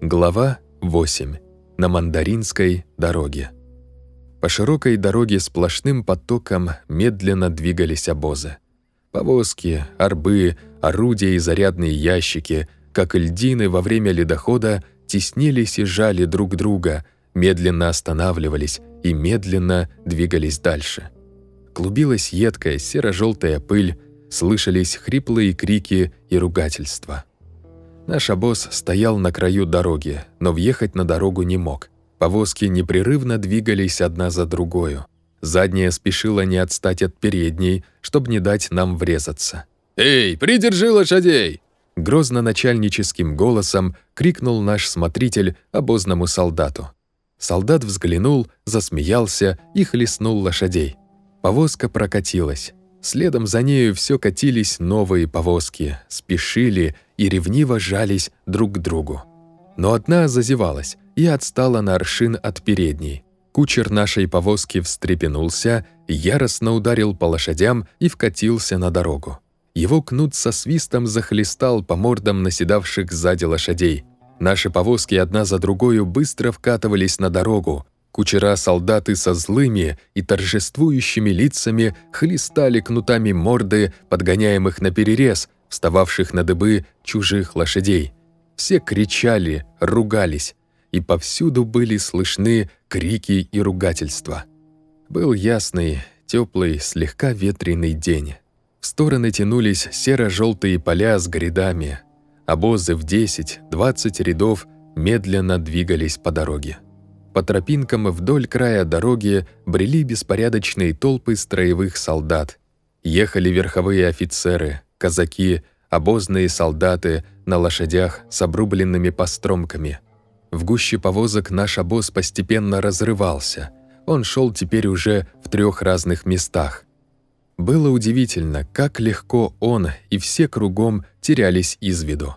Глава 8. На Мандаринской дороге. По широкой дороге сплошным потоком медленно двигались обозы. Повозки, арбы, орудия и зарядные ящики, как льдины во время ледохода, теснились и жали друг друга, медленно останавливались и медленно двигались дальше. Клубилась едкая серо-желтая пыль, слышались хриплые крики и ругательства. Наш обоз стоял на краю дороги, но въехать на дорогу не мог. Повозки непрерывно двигались одна за другою. Задняя спешила не отстать от передней, чтобы не дать нам врезаться. «Эй, придержи лошадей!» Грозно-начальническим голосом крикнул наш смотритель обозному солдату. Солдат взглянул, засмеялся и хлестнул лошадей. Повозка прокатилась. Следом за нею все катились новые повозки, спешили и ревниво жались друг к другу. Но одна зазевалась и отстала на аршин от передней. Кучер нашей повозки встрепенулся, яростно ударил по лошадям и вкатился на дорогу. Его кнут со свистом захлестал по мордам наседавших сзади лошадей. Наши повозки одна за другой быстро вкатывались на дорогу. Кучера-солдаты со злыми и торжествующими лицами хлестали кнутами морды, подгоняемых на перерез, встававших на дыбы чужих лошадей. Все кричали, ругались, и повсюду были слышны крики и ругательства. Был ясный, теплый, слегка ветреный день. В стороны тянулись серо-желтые поля с грядами. Обозы в 10-20 рядов медленно двигались по дороге. По тропинкам вдоль края дороги брели беспорядочные толпы строевых солдат. Ехали верховые офицеры, казаки, обозные солдаты на лошадях с обрубленными постромками. В гуще повозок наш обоз постепенно разрывался. Он шел теперь уже в трех разных местах. Было удивительно, как легко он и все кругом терялись из виду.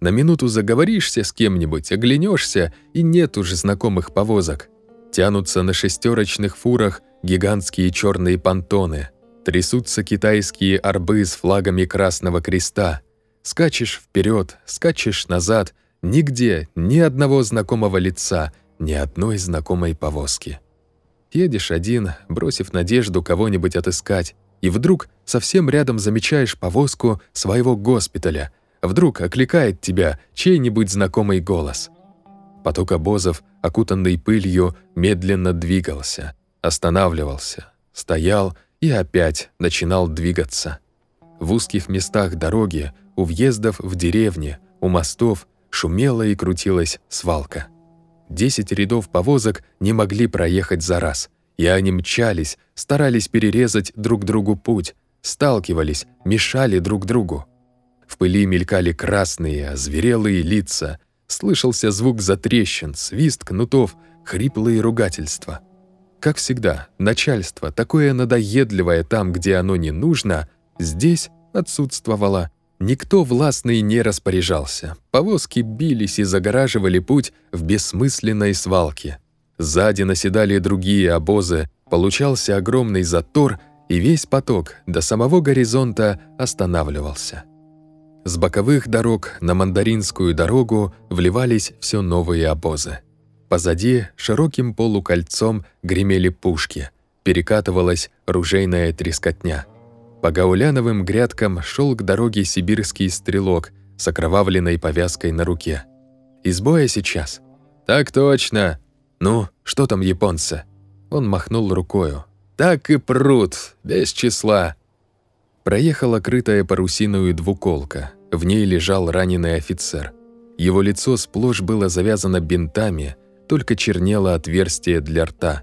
На минуту заговоришься с кем-нибудь, оглянешься, и нет уже знакомых повозок. Тянутся на шестерочных фурах гигантские черные понтоны – Трясутся китайские арбы с флагами Красного Креста. Скачешь вперед, скачешь назад, нигде ни одного знакомого лица, ни одной знакомой повозки. Едешь один, бросив надежду кого-нибудь отыскать, и вдруг совсем рядом замечаешь повозку своего госпиталя. Вдруг окликает тебя чей-нибудь знакомый голос. Поток обозов, окутанный пылью, медленно двигался, останавливался, стоял и опять начинал двигаться. В узких местах дороги, у въездов в деревне, у мостов шумела и крутилась свалка. Десять рядов повозок не могли проехать за раз, и они мчались, старались перерезать друг другу путь, сталкивались, мешали друг другу. В пыли мелькали красные, озверелые лица, слышался звук затрещин, свист кнутов, хриплые ругательства — как всегда, начальство, такое надоедливое там, где оно не нужно, здесь отсутствовало. Никто властный не распоряжался. Повозки бились и загораживали путь в бессмысленной свалке. Сзади наседали другие обозы, получался огромный затор, и весь поток до самого горизонта останавливался. С боковых дорог на Мандаринскую дорогу вливались все новые обозы. Позади широким полукольцом гремели пушки, перекатывалась ружейная трескотня. По гауляновым грядкам шел к дороге сибирский стрелок с окровавленной повязкой на руке. «Из боя сейчас?» «Так точно!» «Ну, что там японцы?» Он махнул рукою. «Так и прут, без числа!» Проехала крытая парусиную двуколка. В ней лежал раненый офицер. Его лицо сплошь было завязано бинтами, только чернело отверстие для рта.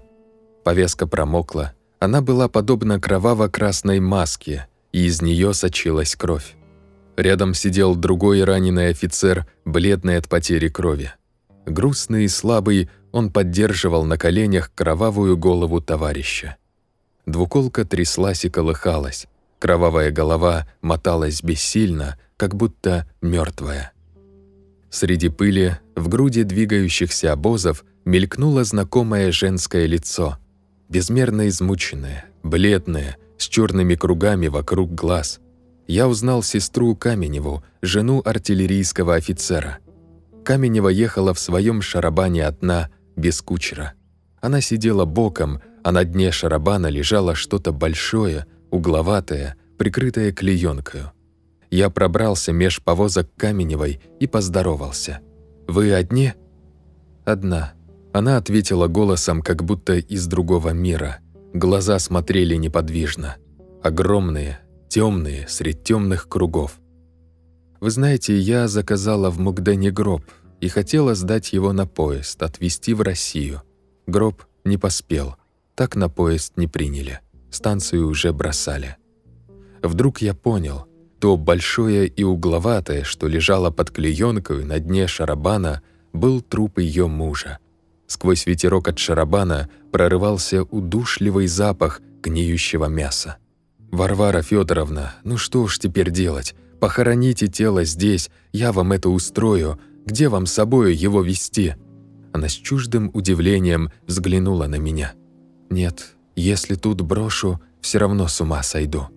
Повязка промокла. Она была подобна кроваво-красной маске, и из нее сочилась кровь. Рядом сидел другой раненый офицер, бледный от потери крови. Грустный и слабый, он поддерживал на коленях кровавую голову товарища. Двуколка тряслась и колыхалась. Кровавая голова моталась бессильно, как будто мертвая. Среди пыли, в груди двигающихся обозов, мелькнуло знакомое женское лицо. Безмерно измученное, бледное, с черными кругами вокруг глаз. Я узнал сестру Каменеву, жену артиллерийского офицера. Каменева ехала в своем шарабане одна, без кучера. Она сидела боком, а на дне шарабана лежало что-то большое, угловатое, прикрытое клеенкою. Я пробрался меж повозок Каменевой и поздоровался. «Вы одни?» «Одна». Она ответила голосом, как будто из другого мира. Глаза смотрели неподвижно. Огромные, темные, средь темных кругов. «Вы знаете, я заказала в Мугдене гроб и хотела сдать его на поезд, отвезти в Россию. Гроб не поспел. Так на поезд не приняли. Станцию уже бросали. Вдруг я понял, то большое и угловатое, что лежало под клеенкой на дне шарабана, был труп ее мужа. Сквозь ветерок от шарабана прорывался удушливый запах гниющего мяса. «Варвара Федоровна, ну что ж теперь делать? Похороните тело здесь, я вам это устрою. Где вам с собою его вести?» Она с чуждым удивлением взглянула на меня. «Нет, если тут брошу, все равно с ума сойду».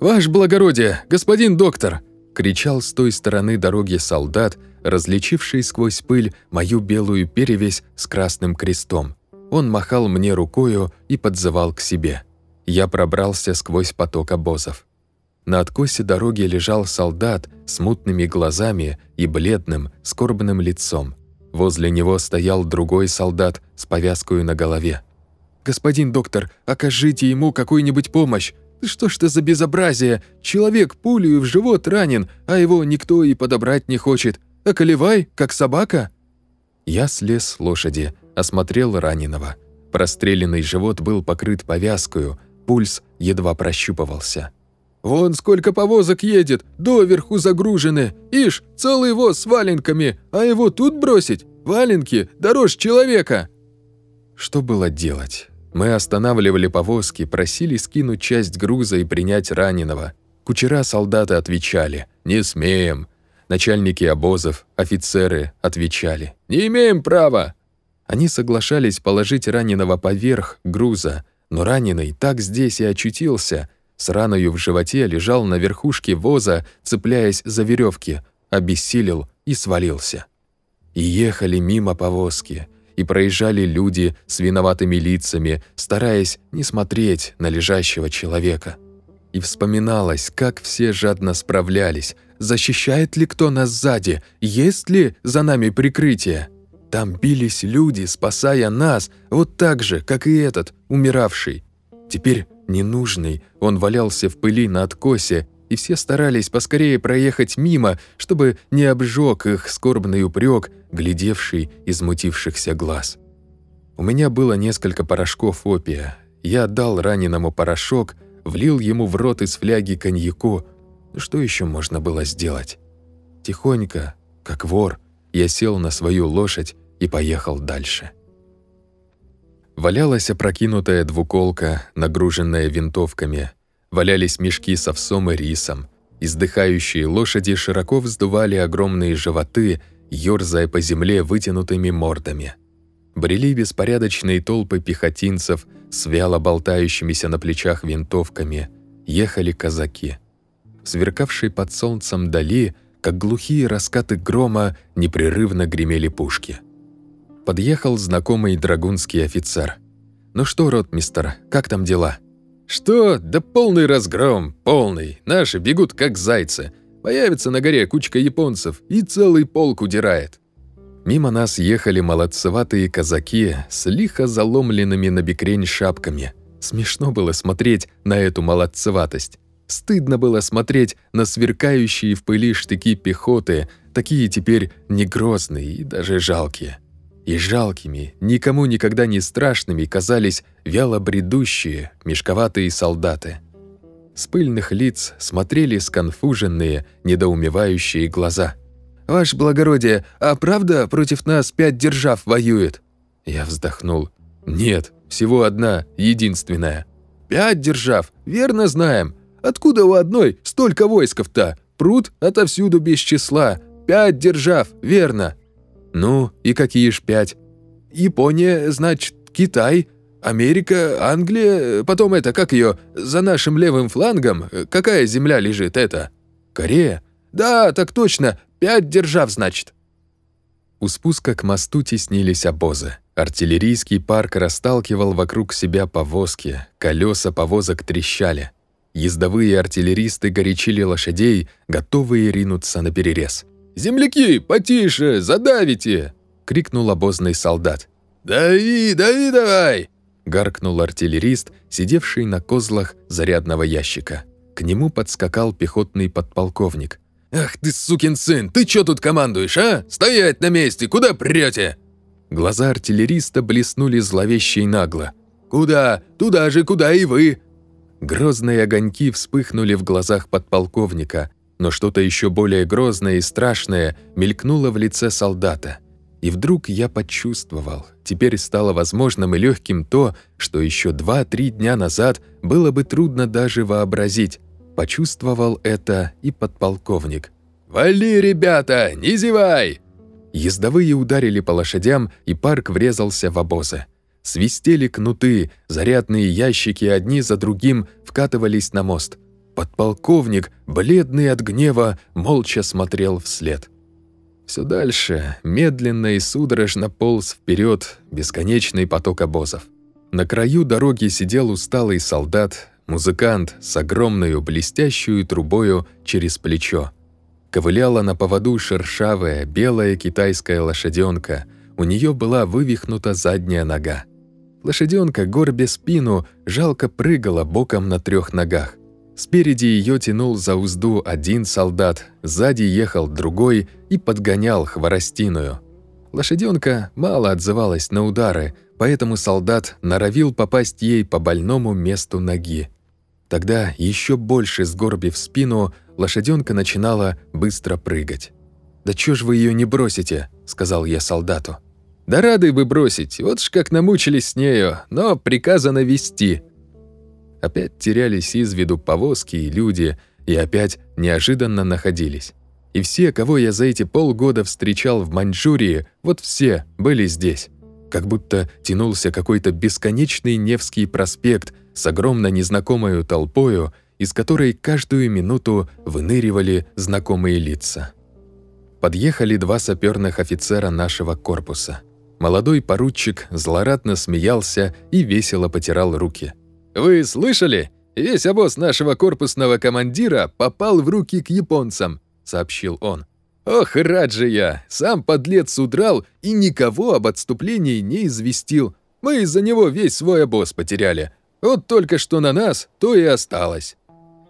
«Ваше благородие, господин доктор!» — кричал с той стороны дороги солдат, различивший сквозь пыль мою белую перевесь с красным крестом. Он махал мне рукою и подзывал к себе. Я пробрался сквозь поток обозов. На откосе дороги лежал солдат с мутными глазами и бледным, скорбным лицом. Возле него стоял другой солдат с повязкой на голове. «Господин доктор, окажите ему какую-нибудь помощь! Что ж это за безобразие? Человек пулею в живот ранен, а его никто и подобрать не хочет. Околевай, как собака!» Я слез с лошади, осмотрел раненого. Простреленный живот был покрыт повязкою, пульс едва прощупывался. «Вон сколько повозок едет, доверху загружены. Ишь, целый воз с валенками, а его тут бросить? Валенки дороже человека!» Что было делать? Мы останавливали повозки, просили скинуть часть груза и принять раненого. Кучера-солдаты отвечали «Не смеем». Начальники обозов, офицеры отвечали «Не имеем права». Они соглашались положить раненого поверх груза, но раненый так здесь и очутился. С раною в животе лежал на верхушке воза, цепляясь за веревки, обессилел и свалился. И ехали мимо повозки – и проезжали люди с виноватыми лицами, стараясь не смотреть на лежащего человека. И вспоминалось, как все жадно справлялись, защищает ли кто нас сзади, есть ли за нами прикрытие. Там бились люди, спасая нас, вот так же, как и этот, умиравший. Теперь ненужный, он валялся в пыли на откосе, и все старались поскорее проехать мимо, чтобы не обжег их скорбный упрек, глядевший из мутившихся глаз. У меня было несколько порошков опия. Я отдал раненому порошок, влил ему в рот из фляги коньяку. Что еще можно было сделать? Тихонько, как вор, я сел на свою лошадь и поехал дальше. Валялась опрокинутая двуколка, нагруженная винтовками – Валялись мешки с овсом и рисом. Издыхающие лошади широко вздували огромные животы, ёрзая по земле вытянутыми мордами. Брели беспорядочные толпы пехотинцев с вяло болтающимися на плечах винтовками. Ехали казаки. Сверкавшие под солнцем дали, как глухие раскаты грома, непрерывно гремели пушки. Подъехал знакомый драгунский офицер. «Ну что, ротмистер, как там дела?» «Что? Да полный разгром, полный. Наши бегут как зайцы. Появится на горе кучка японцев, и целый полк удирает». Мимо нас ехали молодцеватые казаки с лихо заломленными на бекрень шапками. Смешно было смотреть на эту молодцеватость. Стыдно было смотреть на сверкающие в пыли штыки пехоты, такие теперь не грозные и даже жалкие и жалкими, никому никогда не страшными казались вяло бредущие, мешковатые солдаты. С пыльных лиц смотрели сконфуженные, недоумевающие глаза. «Ваше благородие, а правда против нас пять держав воюет?» Я вздохнул. «Нет, всего одна, единственная». «Пять держав, верно знаем. Откуда у одной столько войсков-то? Пруд отовсюду без числа. Пять держав, верно. «Ну, и какие ж пять?» «Япония, значит, Китай, Америка, Англия, потом это, как ее, за нашим левым флангом, какая земля лежит это?» «Корея?» «Да, так точно, пять держав, значит». У спуска к мосту теснились обозы. Артиллерийский парк расталкивал вокруг себя повозки, колеса повозок трещали. Ездовые артиллеристы горячили лошадей, готовые ринуться на перерез. «Земляки, потише, задавите!» — крикнул обозный солдат. «Дави, дави давай!» — гаркнул артиллерист, сидевший на козлах зарядного ящика. К нему подскакал пехотный подполковник. «Ах ты, сукин сын, ты чё тут командуешь, а? Стоять на месте, куда прёте?» Глаза артиллериста блеснули зловеще и нагло. «Куда? Туда же, куда и вы!» Грозные огоньки вспыхнули в глазах подполковника, но что-то еще более грозное и страшное мелькнуло в лице солдата. И вдруг я почувствовал, теперь стало возможным и легким то, что еще два-три дня назад было бы трудно даже вообразить. Почувствовал это и подполковник. «Вали, ребята, не зевай!» Ездовые ударили по лошадям, и парк врезался в обозы. Свистели кнуты, зарядные ящики одни за другим вкатывались на мост. Подполковник, бледный от гнева, молча смотрел вслед. Все дальше, медленно и судорожно полз вперед бесконечный поток обозов. На краю дороги сидел усталый солдат, Музыкант с огромной блестящую трубою через плечо. Ковыляла на поводу шершавая, белая китайская лошаденка. У нее была вывихнута задняя нога. Лошаденка, горбя спину, жалко прыгала боком на трех ногах. Спереди ее тянул за узду один солдат, сзади ехал другой и подгонял хворостиную. Лошаденка мало отзывалась на удары, поэтому солдат норовил попасть ей по больному месту ноги. Тогда, еще больше сгорбив спину, лошаденка начинала быстро прыгать. «Да чё ж вы ее не бросите?» — сказал я солдату. «Да рады бы бросить, вот ж как намучились с нею, но приказано вести». Опять терялись из виду повозки и люди, и опять неожиданно находились. И все, кого я за эти полгода встречал в Маньчжурии, вот все были здесь как будто тянулся какой-то бесконечный Невский проспект с огромно незнакомой толпою, из которой каждую минуту выныривали знакомые лица. Подъехали два саперных офицера нашего корпуса. Молодой поручик злорадно смеялся и весело потирал руки. «Вы слышали? Весь обоз нашего корпусного командира попал в руки к японцам», — сообщил он. Ох, рад же я! Сам подлец удрал и никого об отступлении не известил. Мы из-за него весь свой обоз потеряли. Вот только что на нас, то и осталось».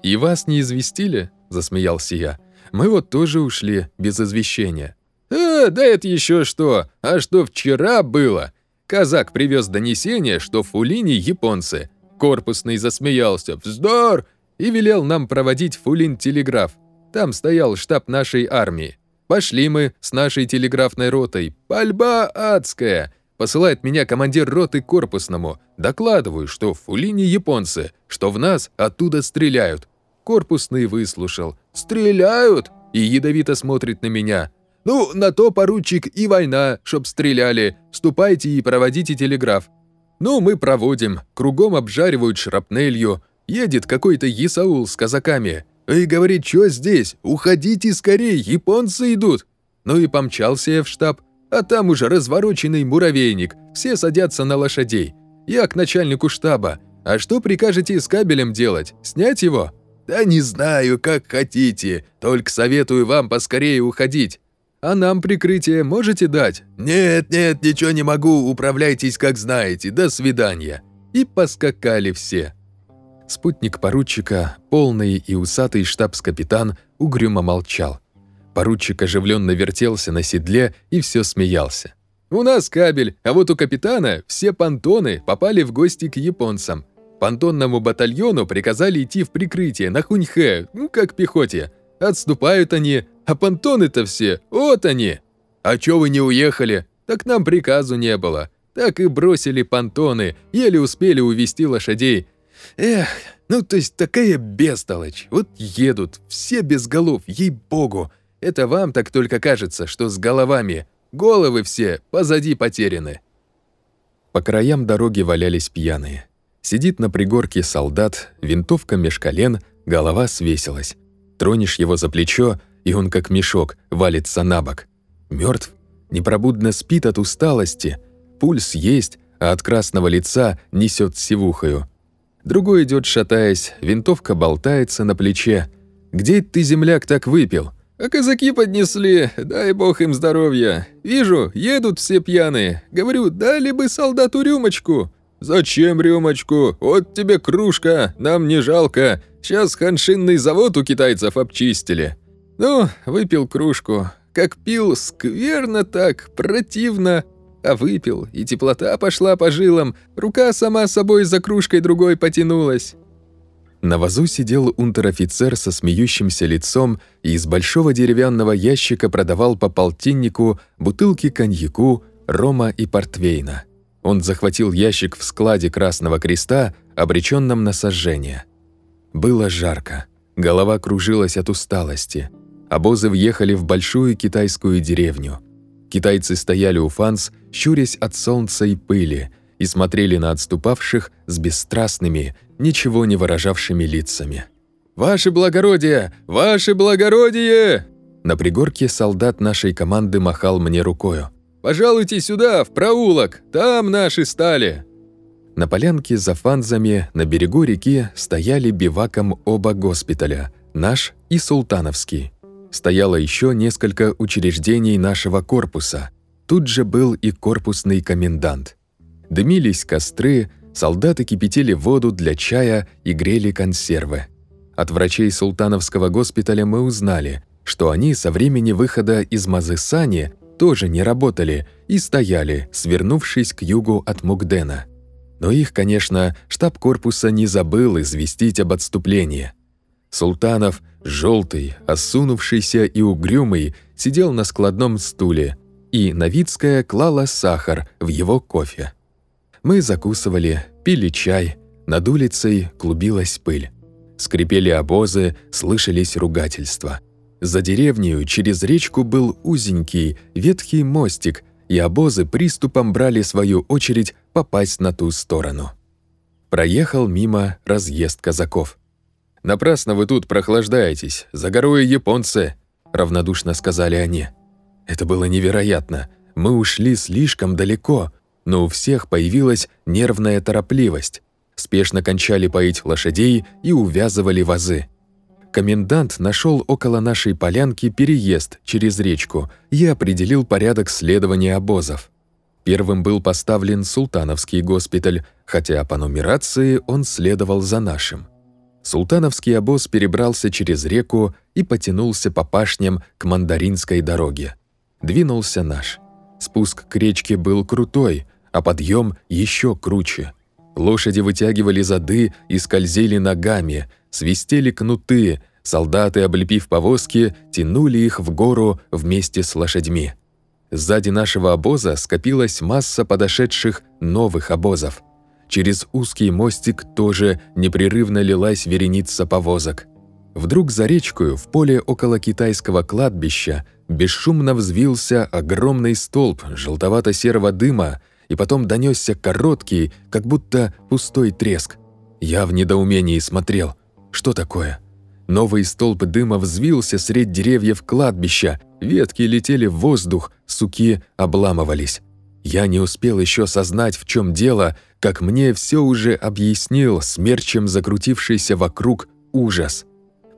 «И вас не известили?» – засмеялся я. «Мы вот тоже ушли без извещения». «А, да это еще что! А что вчера было?» Казак привез донесение, что в Фулине японцы. Корпусный засмеялся «Вздор!» и велел нам проводить Фулин телеграф. Там стоял штаб нашей армии. Пошли мы с нашей телеграфной ротой. Пальба адская. Посылает меня командир роты корпусному. Докладываю, что в Фулине японцы, что в нас оттуда стреляют. Корпусный выслушал. «Стреляют?» И ядовито смотрит на меня. «Ну, на то, поручик, и война, чтоб стреляли. Ступайте и проводите телеграф». Ну, мы проводим. Кругом обжаривают шрапнелью. Едет какой-то Исаул с казаками. И говорит, что здесь? Уходите скорее, японцы идут. Ну и помчался я в штаб, а там уже развороченный муравейник, все садятся на лошадей. Я к начальнику штаба. А что прикажете с кабелем делать? Снять его? Да не знаю, как хотите, только советую вам поскорее уходить. А нам прикрытие можете дать? Нет, нет, ничего не могу, управляйтесь как знаете, до свидания. И поскакали все. Спутник поручика, полный и усатый штабс-капитан, угрюмо молчал. Поручик оживленно вертелся на седле и все смеялся. «У нас кабель, а вот у капитана все понтоны попали в гости к японцам. Понтонному батальону приказали идти в прикрытие на Хуньхэ, ну, как пехоте. Отступают они, а понтоны-то все, вот они. А чё вы не уехали? Так нам приказу не было. Так и бросили понтоны, еле успели увести лошадей, Эх, ну то есть такая бестолочь. Вот едут, все без голов, ей-богу. Это вам так только кажется, что с головами. Головы все позади потеряны. По краям дороги валялись пьяные. Сидит на пригорке солдат, винтовка меж колен, голова свесилась. Тронешь его за плечо, и он как мешок валится на бок. Мертв? непробудно спит от усталости, пульс есть, а от красного лица несет сивухою. Другой идет шатаясь, винтовка болтается на плече. «Где ты, земляк, так выпил?» «А казаки поднесли, дай бог им здоровья. Вижу, едут все пьяные. Говорю, дали бы солдату рюмочку». «Зачем рюмочку? Вот тебе кружка, нам не жалко. Сейчас ханшинный завод у китайцев обчистили». Ну, выпил кружку. Как пил, скверно так, противно. А выпил, и теплота пошла по жилам, рука сама собой за кружкой другой потянулась. На вазу сидел унтер-офицер со смеющимся лицом и из большого деревянного ящика продавал по полтиннику бутылки коньяку, рома и портвейна. Он захватил ящик в складе Красного Креста, обреченном на сожжение. Было жарко. Голова кружилась от усталости. Обозы въехали в большую китайскую деревню. Китайцы стояли у фанс, щурясь от солнца и пыли, и смотрели на отступавших с бесстрастными, ничего не выражавшими лицами. «Ваше благородие! Ваше благородие!» На пригорке солдат нашей команды махал мне рукою. «Пожалуйте сюда, в проулок, там наши стали!» На полянке за фанзами на берегу реки стояли биваком оба госпиталя, наш и Султановский. Стояло еще несколько учреждений нашего корпуса. Тут же был и корпусный комендант. Дымились костры, солдаты кипятили воду для чая и грели консервы. От врачей Султановского госпиталя мы узнали, что они со времени выхода из Мазысани тоже не работали и стояли, свернувшись к югу от Мугдена. Но их, конечно, штаб корпуса не забыл известить об отступлении. Султанов, желтый, осунувшийся и угрюмый, сидел на складном стуле, и Новицкая клала сахар в его кофе. Мы закусывали, пили чай, над улицей клубилась пыль. Скрипели обозы, слышались ругательства. За деревнею через речку был узенький, ветхий мостик, и обозы приступом брали свою очередь попасть на ту сторону. Проехал мимо разъезд казаков. «Напрасно вы тут прохлаждаетесь, за горой японцы», — равнодушно сказали они. Это было невероятно. Мы ушли слишком далеко, но у всех появилась нервная торопливость. Спешно кончали поить лошадей и увязывали вазы. Комендант нашел около нашей полянки переезд через речку и определил порядок следования обозов. Первым был поставлен Султановский госпиталь, хотя по нумерации он следовал за нашим. Султановский обоз перебрался через реку и потянулся по пашням к Мандаринской дороге. Двинулся наш. Спуск к речке был крутой, а подъем еще круче. Лошади вытягивали зады и скользили ногами – свистели кнуты, солдаты, облепив повозки, тянули их в гору вместе с лошадьми. Сзади нашего обоза скопилась масса подошедших новых обозов. Через узкий мостик тоже непрерывно лилась вереница повозок. Вдруг за речкою, в поле около китайского кладбища, бесшумно взвился огромный столб желтовато-серого дыма, и потом донесся короткий, как будто пустой треск. Я в недоумении смотрел – что такое? Новый столб дыма взвился средь деревьев кладбища, ветки летели в воздух, суки обламывались. Я не успел еще сознать, в чем дело, как мне все уже объяснил смерчем закрутившийся вокруг ужас.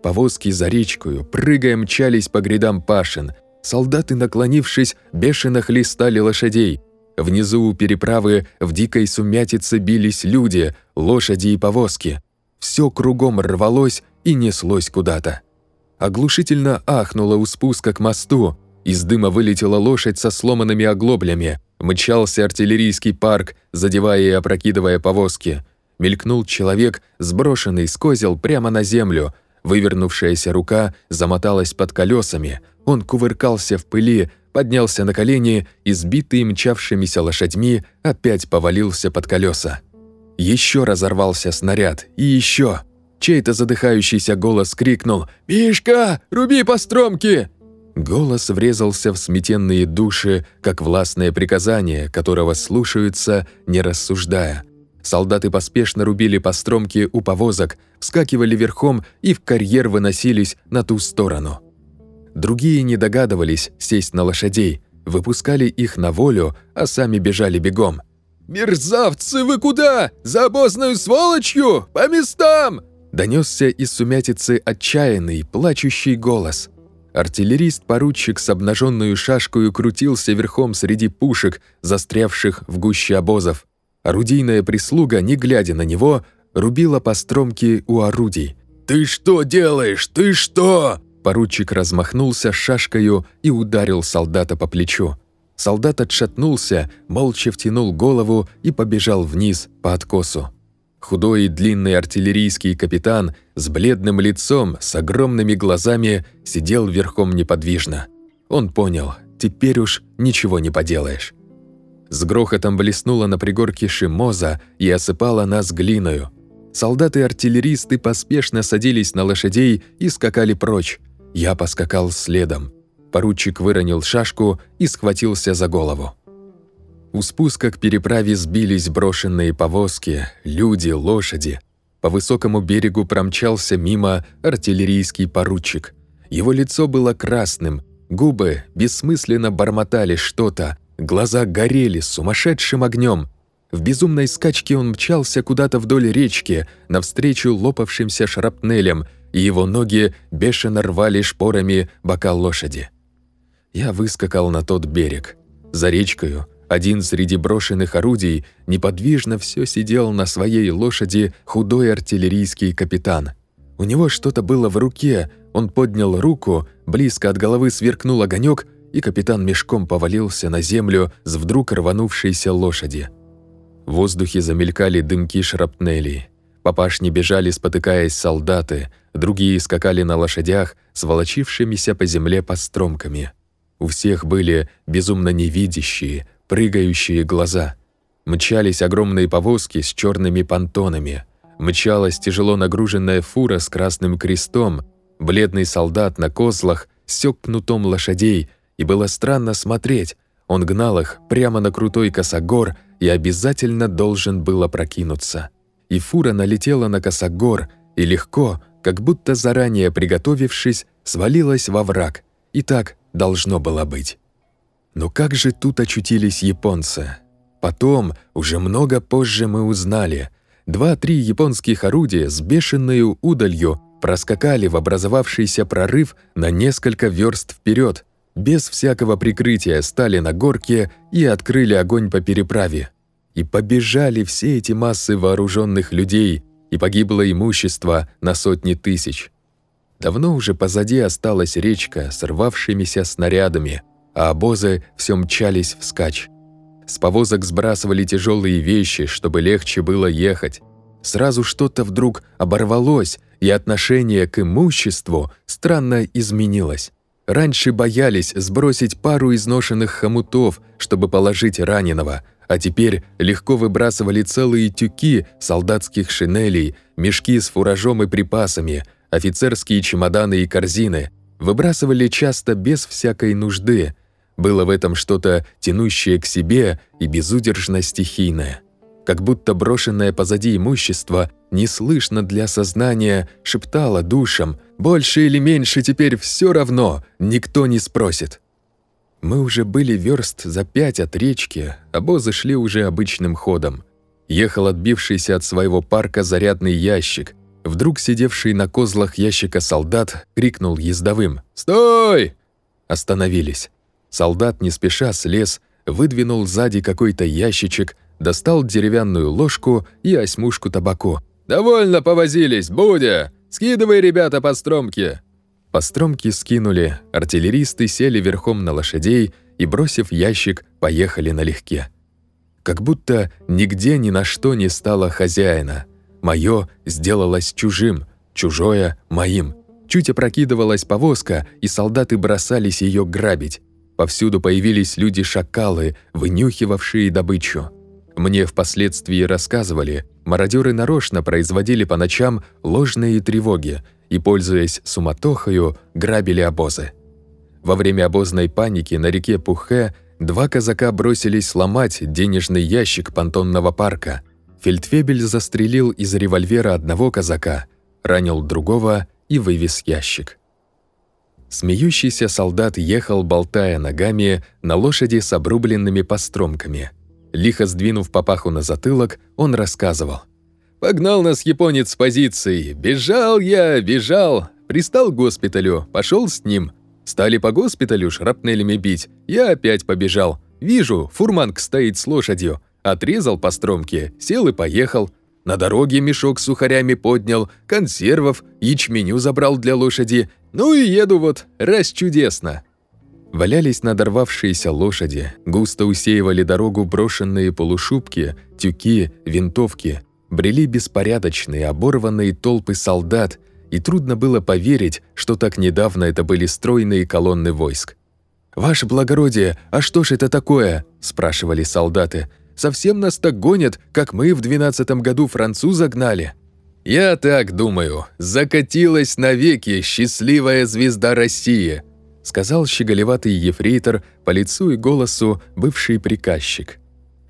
Повозки за речкою, прыгая, мчались по грядам пашин. Солдаты, наклонившись, бешено хлестали лошадей. Внизу у переправы в дикой сумятице бились люди, лошади и повозки. Все кругом рвалось и неслось куда-то. Оглушительно ахнуло у спуска к мосту, из дыма вылетела лошадь со сломанными оглоблями, мчался артиллерийский парк, задевая и опрокидывая повозки. Мелькнул человек, сброшенный с козел прямо на землю, вывернувшаяся рука замоталась под колесами, он кувыркался в пыли, поднялся на колени и, сбитый мчавшимися лошадьми, опять повалился под колеса. Еще разорвался снаряд, и еще. Чей-то задыхающийся голос крикнул «Мишка, руби по стромке!» Голос врезался в сметенные души, как властное приказание, которого слушаются, не рассуждая. Солдаты поспешно рубили по стромке у повозок, вскакивали верхом и в карьер выносились на ту сторону. Другие не догадывались сесть на лошадей. выпускали их на волю, а сами бежали бегом. «Мерзавцы, вы куда? За обозную сволочью? По местам!» Донесся из сумятицы отчаянный, плачущий голос. Артиллерист-поручик с обнаженную шашкою крутился верхом среди пушек, застрявших в гуще обозов. Орудийная прислуга, не глядя на него, рубила по стромке у орудий. «Ты что делаешь? Ты что?» Поручик размахнулся шашкою и ударил солдата по плечу. Солдат отшатнулся, молча втянул голову и побежал вниз по откосу. Худой и длинный артиллерийский капитан с бледным лицом, с огромными глазами сидел верхом неподвижно. Он понял, теперь уж ничего не поделаешь. С грохотом блеснула на пригорке шимоза и осыпала нас глиною. Солдаты-артиллеристы поспешно садились на лошадей и скакали прочь. Я поскакал следом. Поручик выронил шашку и схватился за голову. У спуска к переправе сбились брошенные повозки, люди, лошади. По высокому берегу промчался мимо артиллерийский поручик. Его лицо было красным, губы бессмысленно бормотали что-то, глаза горели сумасшедшим огнем. В безумной скачке он мчался куда-то вдоль речки, навстречу лопавшимся шрапнелям, и его ноги бешено рвали шпорами бока лошади. Я выскакал на тот берег. За речкою один среди брошенных орудий неподвижно все сидел на своей лошади худой артиллерийский капитан. У него что-то было в руке, он поднял руку, близко от головы сверкнул огонек, и капитан мешком повалился на землю с вдруг рванувшейся лошади. В воздухе замелькали дымки шрапнелей. По пашне бежали, спотыкаясь, солдаты, другие скакали на лошадях с волочившимися по земле постромками. У всех были безумно невидящие, прыгающие глаза. Мчались огромные повозки с черными понтонами. Мчалась тяжело нагруженная фура с красным крестом, бледный солдат на козлах сёк кнутом лошадей, и было странно смотреть. Он гнал их прямо на крутой косогор и обязательно должен был опрокинуться. И фура налетела на косогор и легко, как будто заранее приготовившись, свалилась во враг. И так должно было быть. Но как же тут очутились японцы? Потом, уже много позже мы узнали, два-три японских орудия с бешеной удалью проскакали в образовавшийся прорыв на несколько верст вперед, без всякого прикрытия стали на горке и открыли огонь по переправе. И побежали все эти массы вооруженных людей, и погибло имущество на сотни тысяч. Давно уже позади осталась речка с рвавшимися снарядами – а обозы все мчались вскачь. С повозок сбрасывали тяжелые вещи, чтобы легче было ехать. Сразу что-то вдруг оборвалось, и отношение к имуществу странно изменилось. Раньше боялись сбросить пару изношенных хомутов, чтобы положить раненого, а теперь легко выбрасывали целые тюки солдатских шинелей, мешки с фуражом и припасами, офицерские чемоданы и корзины. Выбрасывали часто без всякой нужды, было в этом что-то тянущее к себе и безудержно стихийное. Как будто брошенное позади имущество, неслышно для сознания, шептало душам «Больше или меньше теперь все равно, никто не спросит». Мы уже были верст за пять от речки, обозы шли уже обычным ходом. Ехал отбившийся от своего парка зарядный ящик. Вдруг сидевший на козлах ящика солдат крикнул ездовым «Стой!» Остановились. Солдат не спеша слез, выдвинул сзади какой-то ящичек, достал деревянную ложку и осьмушку табаку. «Довольно повозились, Будя! Скидывай, ребята, по стромке!» По стромке скинули, артиллеристы сели верхом на лошадей и, бросив ящик, поехали налегке. Как будто нигде ни на что не стало хозяина. Моё сделалось чужим, чужое — моим. Чуть опрокидывалась повозка, и солдаты бросались ее грабить. Повсюду появились люди-шакалы, вынюхивавшие добычу. Мне впоследствии рассказывали, мародеры нарочно производили по ночам ложные тревоги и, пользуясь суматохою, грабили обозы. Во время обозной паники на реке Пухе два казака бросились ломать денежный ящик понтонного парка. Фельдфебель застрелил из револьвера одного казака, ранил другого и вывез ящик. Смеющийся солдат ехал, болтая ногами, на лошади с обрубленными постромками. Лихо сдвинув папаху на затылок, он рассказывал. «Погнал нас японец с позиции. Бежал я, бежал. Пристал к госпиталю, пошел с ним. Стали по госпиталю шрапнелями бить. Я опять побежал. Вижу, фурманг стоит с лошадью. Отрезал по стромке, сел и поехал. На дороге мешок с сухарями поднял, консервов, ячменю забрал для лошади. Ну и еду вот, раз чудесно. Валялись надорвавшиеся лошади, густо усеивали дорогу брошенные полушубки, тюки, винтовки. Брели беспорядочные, оборванные толпы солдат, и трудно было поверить, что так недавно это были стройные колонны войск. «Ваше благородие, а что ж это такое?» – спрашивали солдаты. «Совсем нас так гонят, как мы в двенадцатом году француза гнали». «Я так думаю, закатилась навеки счастливая звезда России», сказал щеголеватый ефрейтор по лицу и голосу бывший приказчик.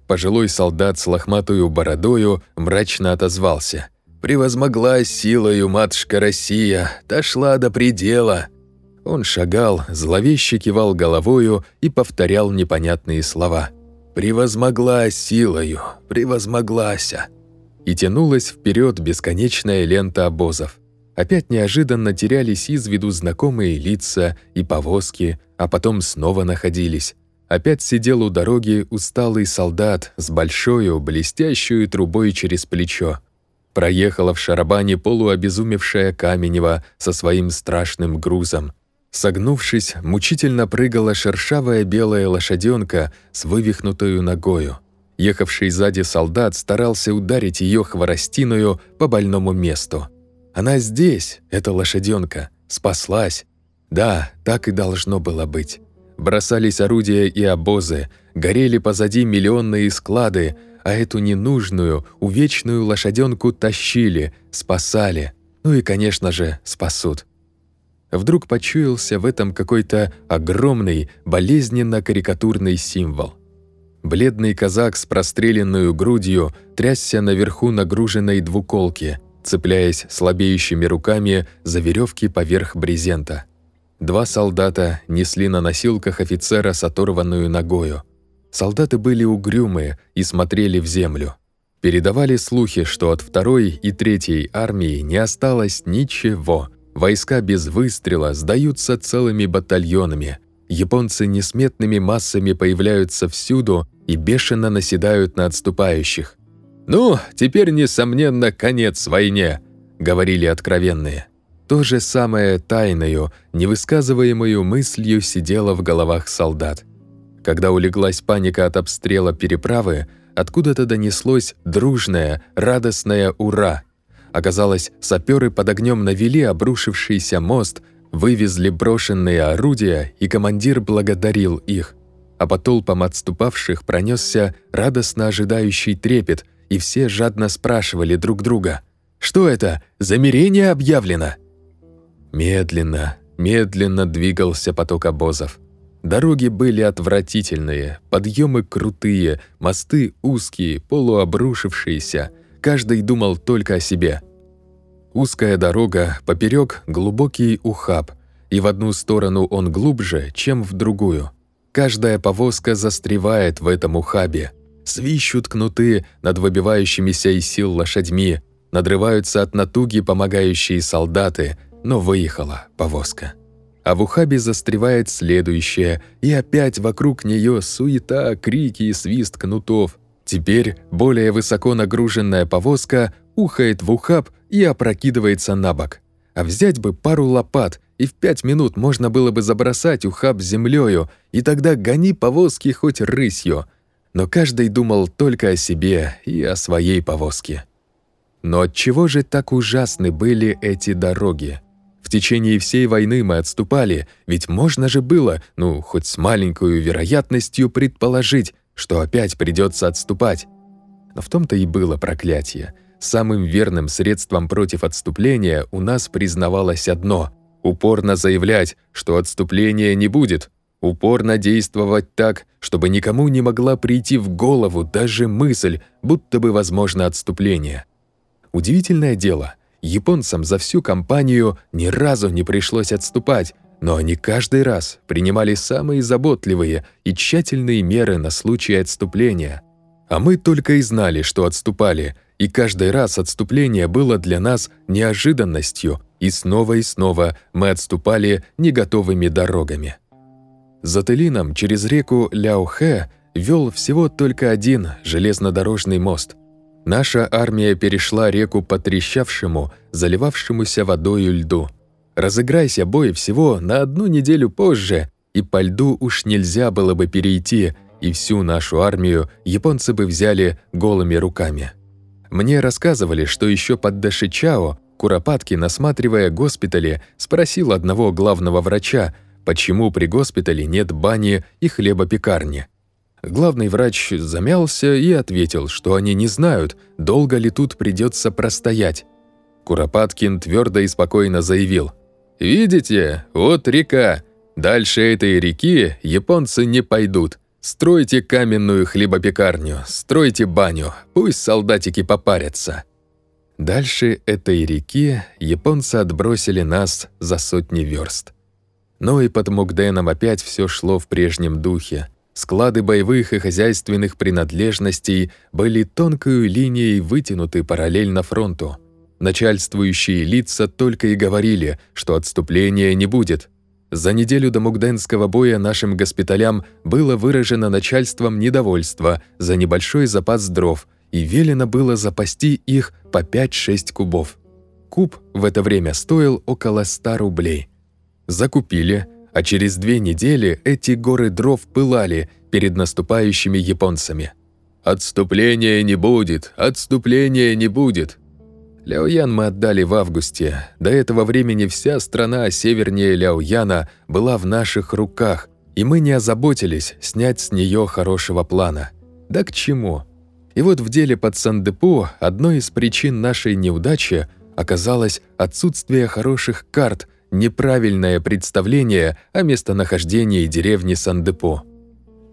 Пожилой солдат с лохматую бородою мрачно отозвался. «Превозмогла силою матушка Россия, дошла до предела». Он шагал, зловеще кивал головою и повторял непонятные слова. «Превозмогла силою, превозмоглася» и тянулась вперед бесконечная лента обозов. Опять неожиданно терялись из виду знакомые лица и повозки, а потом снова находились. Опять сидел у дороги усталый солдат с большой блестящую трубой через плечо. Проехала в шарабане полуобезумевшая Каменева со своим страшным грузом. Согнувшись, мучительно прыгала шершавая белая лошаденка с вывихнутою ногою. Ехавший сзади солдат старался ударить ее хворостиную по больному месту. Она здесь, эта лошаденка, спаслась. Да, так и должно было быть. Бросались орудия и обозы, горели позади миллионные склады, а эту ненужную, увечную лошаденку тащили, спасали. Ну и, конечно же, спасут. Вдруг почуялся в этом какой-то огромный, болезненно-карикатурный символ – Бледный казак с простреленную грудью трясся наверху нагруженной двуколки, цепляясь слабеющими руками за веревки поверх брезента. Два солдата несли на носилках офицера с оторванную ногою. Солдаты были угрюмые и смотрели в землю. Передавали слухи, что от второй и третьей армии не осталось ничего. Войска без выстрела сдаются целыми батальонами. Японцы несметными массами появляются всюду и бешено наседают на отступающих. «Ну, теперь, несомненно, конец войне», — говорили откровенные. То же самое тайною, невысказываемую мыслью сидело в головах солдат. Когда улеглась паника от обстрела переправы, откуда-то донеслось дружное, радостное «Ура!». Оказалось, саперы под огнем навели обрушившийся мост, вывезли брошенные орудия, и командир благодарил их – а по толпам отступавших пронесся радостно ожидающий трепет, и все жадно спрашивали друг друга «Что это? Замерение объявлено?» Медленно, медленно двигался поток обозов. Дороги были отвратительные, подъемы крутые, мосты узкие, полуобрушившиеся. Каждый думал только о себе. Узкая дорога, поперек глубокий ухаб, и в одну сторону он глубже, чем в другую. Каждая повозка застревает в этом ухабе. Свищут кнуты над выбивающимися из сил лошадьми, надрываются от натуги помогающие солдаты, но выехала повозка. А в ухабе застревает следующая, и опять вокруг нее суета, крики и свист кнутов. Теперь более высоко нагруженная повозка ухает в ухаб и опрокидывается на бок. А взять бы пару лопат и в пять минут можно было бы забросать ухаб землею, и тогда гони повозки хоть рысью. Но каждый думал только о себе и о своей повозке. Но от чего же так ужасны были эти дороги? Течение всей войны мы отступали, ведь можно же было, ну, хоть с маленькой вероятностью предположить, что опять придется отступать. Но в том-то и было проклятие. Самым верным средством против отступления у нас признавалось одно — упорно заявлять, что отступления не будет, упорно действовать так, чтобы никому не могла прийти в голову даже мысль, будто бы возможно отступление. Удивительное дело, японцам за всю кампанию ни разу не пришлось отступать, но они каждый раз принимали самые заботливые и тщательные меры на случай отступления. А мы только и знали, что отступали, и каждый раз отступление было для нас неожиданностью, и снова и снова мы отступали неготовыми дорогами. За Телином через реку Ляохэ вел всего только один железнодорожный мост. Наша армия перешла реку по трещавшему, заливавшемуся водою льду. Разыграйся бой всего на одну неделю позже, и по льду уж нельзя было бы перейти, и всю нашу армию японцы бы взяли голыми руками. Мне рассказывали, что еще под Дашичао Куропаткин, осматривая госпитали, спросил одного главного врача, почему при госпитале нет бани и хлебопекарни. Главный врач замялся и ответил, что они не знают, долго ли тут придется простоять. Куропаткин твердо и спокойно заявил. «Видите, вот река. Дальше этой реки японцы не пойдут. Стройте каменную хлебопекарню, стройте баню, пусть солдатики попарятся». Дальше этой реки японцы отбросили нас за сотни верст. Но и под Мугденом опять все шло в прежнем духе. Склады боевых и хозяйственных принадлежностей были тонкой линией вытянуты параллельно фронту. Начальствующие лица только и говорили, что отступления не будет. За неделю до Мугденского боя нашим госпиталям было выражено начальством недовольство за небольшой запас дров, и велено было запасти их по 5-6 кубов. Куб в это время стоил около 100 рублей. Закупили, а через две недели эти горы дров пылали перед наступающими японцами. «Отступления не будет! Отступления не будет!» Ляоян мы отдали в августе. До этого времени вся страна севернее Ляояна была в наших руках, и мы не озаботились снять с нее хорошего плана. Да к чему? И вот в деле под Сандепо одной из причин нашей неудачи оказалось отсутствие хороших карт, неправильное представление о местонахождении деревни Сандепо.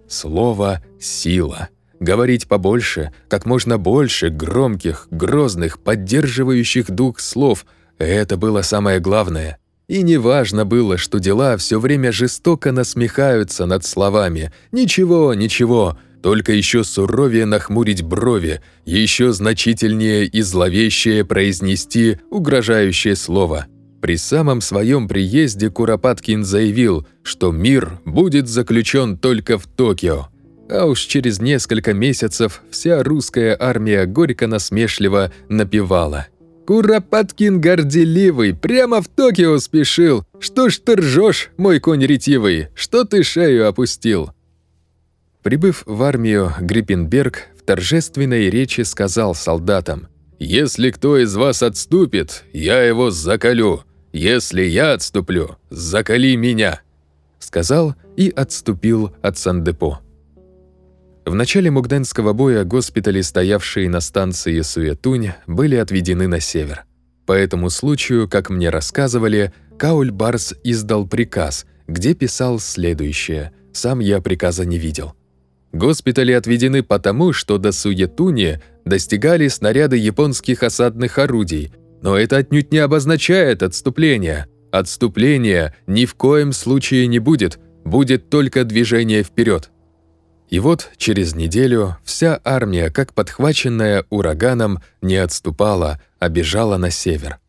Слово «сила». Говорить побольше, как можно больше громких, грозных, поддерживающих дух слов – это было самое главное. И не важно было, что дела все время жестоко насмехаются над словами «ничего, ничего», только еще суровее нахмурить брови, еще значительнее и зловещее произнести угрожающее слово. При самом своем приезде Куропаткин заявил, что мир будет заключен только в Токио. А уж через несколько месяцев вся русская армия горько-насмешливо напевала. «Куропаткин горделивый, прямо в Токио спешил! Что ж ты ржешь, мой конь ретивый, что ты шею опустил?» Прибыв в армию, Гриппенберг в торжественной речи сказал солдатам, «Если кто из вас отступит, я его заколю. Если я отступлю, заколи меня!» Сказал и отступил от Сандепо. В начале Мугденского боя госпитали, стоявшие на станции Суетунь, были отведены на север. По этому случаю, как мне рассказывали, Кауль Барс издал приказ, где писал следующее. Сам я приказа не видел. Госпитали отведены потому, что до Суетуни достигали снаряды японских осадных орудий, но это отнюдь не обозначает отступление. Отступления ни в коем случае не будет, будет только движение вперед. И вот через неделю вся армия, как подхваченная ураганом, не отступала, а бежала на север.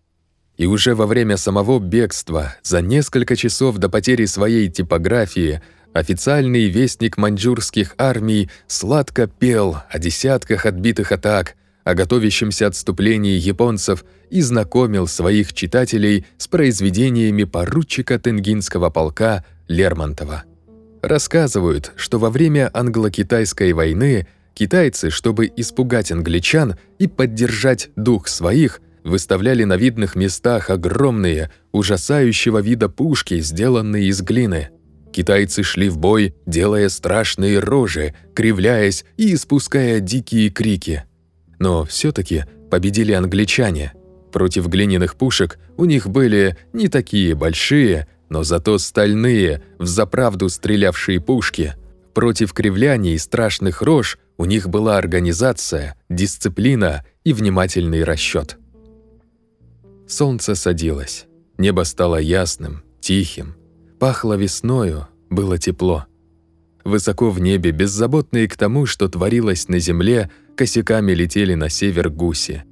И уже во время самого бегства, за несколько часов до потери своей типографии, Официальный вестник маньчжурских армий сладко пел о десятках отбитых атак, о готовящемся отступлении японцев и знакомил своих читателей с произведениями поручика Тенгинского полка Лермонтова. Рассказывают, что во время англо-китайской войны китайцы, чтобы испугать англичан и поддержать дух своих, выставляли на видных местах огромные, ужасающего вида пушки, сделанные из глины – Китайцы шли в бой, делая страшные рожи, кривляясь и испуская дикие крики. Но все-таки победили англичане. Против глиняных пушек у них были не такие большие, но зато стальные, взаправду стрелявшие пушки. Против кривляний и страшных рож у них была организация, дисциплина и внимательный расчет. Солнце садилось. Небо стало ясным, тихим. Пахло весною, было тепло. Высоко в небе, беззаботные к тому, что творилось на земле, косяками летели на север гуси.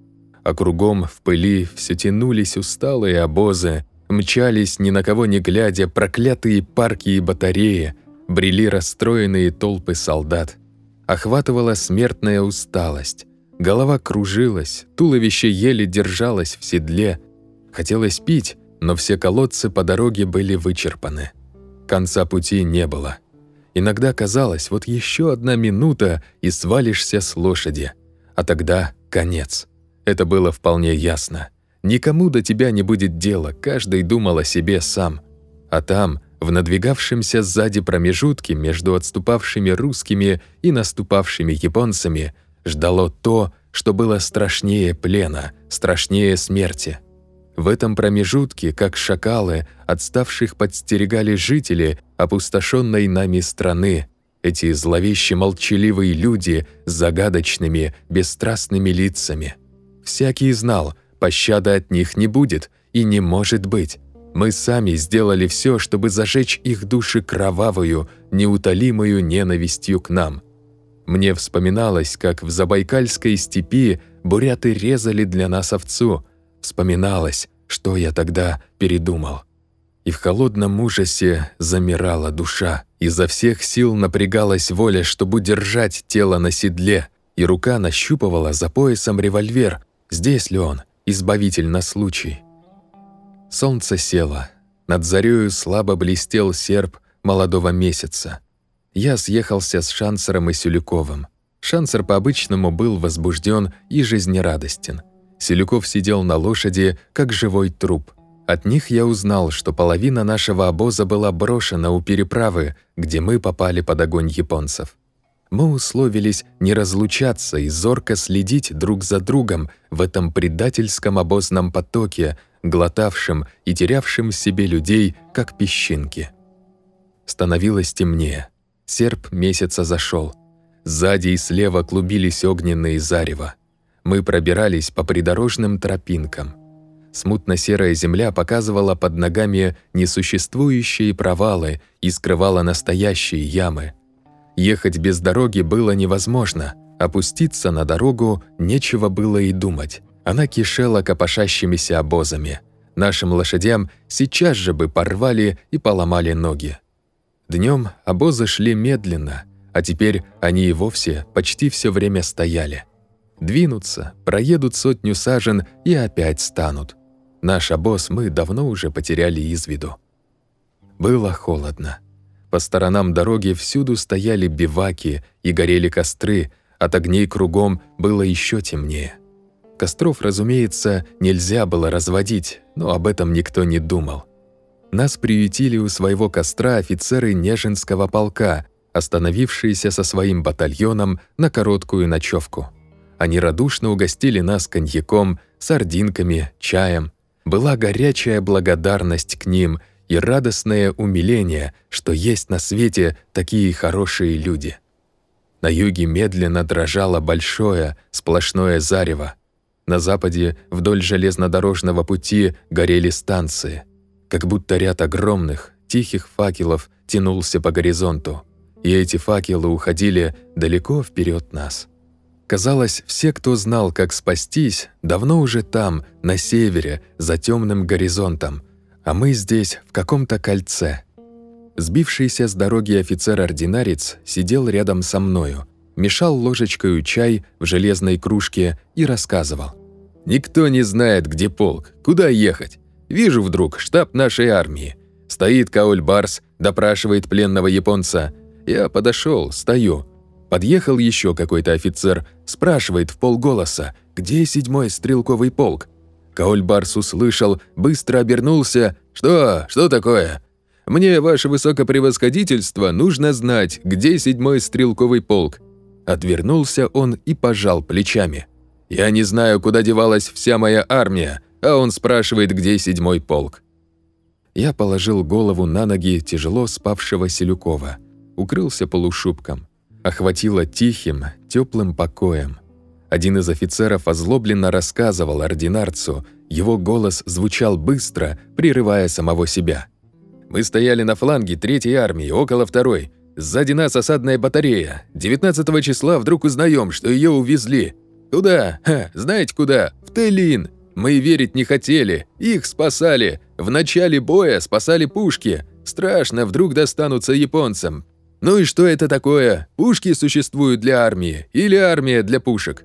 А кругом в пыли все тянулись усталые обозы, мчались, ни на кого не глядя, проклятые парки и батареи, брели расстроенные толпы солдат. Охватывала смертная усталость. Голова кружилась, туловище еле держалось в седле. Хотелось пить, но все колодцы по дороге были вычерпаны. Конца пути не было. Иногда казалось, вот еще одна минута и свалишься с лошади. А тогда конец. Это было вполне ясно. Никому до тебя не будет дела, каждый думал о себе сам. А там, в надвигавшемся сзади промежутке между отступавшими русскими и наступавшими японцами, ждало то, что было страшнее плена, страшнее смерти. В этом промежутке, как шакалы, отставших подстерегали жители опустошенной нами страны, эти зловеще молчаливые люди с загадочными, бесстрастными лицами. Всякий знал, пощады от них не будет и не может быть. Мы сами сделали все, чтобы зажечь их души кровавую, неутолимую ненавистью к нам. Мне вспоминалось, как в Забайкальской степи буряты резали для нас овцу – Вспоминалось, что я тогда передумал. И в холодном ужасе замирала душа. Изо всех сил напрягалась воля, чтобы удержать тело на седле, и рука нащупывала за поясом револьвер. Здесь ли он, избавитель на случай? Солнце село. Над зарею слабо блестел серп молодого месяца. Я съехался с Шансером и Сюляковым. Шансер по-обычному был возбужден и жизнерадостен. Селюков сидел на лошади, как живой труп. От них я узнал, что половина нашего обоза была брошена у переправы, где мы попали под огонь японцев. Мы условились не разлучаться и зорко следить друг за другом в этом предательском обозном потоке, глотавшем и терявшем в себе людей, как песчинки. Становилось темнее. Серп месяца зашел. Сзади и слева клубились огненные зарева. Мы пробирались по придорожным тропинкам. Смутно-серая земля показывала под ногами несуществующие провалы и скрывала настоящие ямы. Ехать без дороги было невозможно, опуститься на дорогу нечего было и думать. Она кишела копошащимися обозами. Нашим лошадям сейчас же бы порвали и поломали ноги. Днем обозы шли медленно, а теперь они и вовсе почти все время стояли. Двинутся, проедут сотню сажен и опять станут. Наш обоз мы давно уже потеряли из виду. Было холодно. По сторонам дороги всюду стояли биваки и горели костры, от огней кругом было еще темнее. Костров, разумеется, нельзя было разводить, но об этом никто не думал. Нас приютили у своего костра офицеры Нежинского полка, остановившиеся со своим батальоном на короткую ночевку. Они радушно угостили нас коньяком, сардинками, чаем. Была горячая благодарность к ним и радостное умиление, что есть на свете такие хорошие люди. На юге медленно дрожало большое, сплошное зарево. На западе вдоль железнодорожного пути горели станции. Как будто ряд огромных, тихих факелов тянулся по горизонту. И эти факелы уходили далеко вперед нас. Казалось, все, кто знал, как спастись, давно уже там, на севере, за темным горизонтом, а мы здесь, в каком-то кольце. Сбившийся с дороги офицер-ординарец сидел рядом со мною, мешал ложечкой чай в железной кружке и рассказывал. «Никто не знает, где полк, куда ехать. Вижу вдруг штаб нашей армии. Стоит Кауль Барс, допрашивает пленного японца. Я подошел, стою. Подъехал еще какой-то офицер, спрашивает в полголоса, где седьмой стрелковый полк. Каульбарс услышал, быстро обернулся. «Что? Что такое?» «Мне, ваше высокопревосходительство, нужно знать, где седьмой стрелковый полк». Отвернулся он и пожал плечами. «Я не знаю, куда девалась вся моя армия, а он спрашивает, где седьмой полк». Я положил голову на ноги тяжело спавшего Селюкова, укрылся полушубком охватило тихим, теплым покоем. Один из офицеров озлобленно рассказывал ординарцу, его голос звучал быстро, прерывая самого себя. Мы стояли на фланге третьей армии, около второй. Сзади нас осадная батарея. 19 числа вдруг узнаем, что ее увезли. Куда? Ха, знаете куда? В Телин. Мы верить не хотели. Их спасали. В начале боя спасали пушки. Страшно, вдруг достанутся японцам. Ну и что это такое? Пушки существуют для армии или армия для пушек?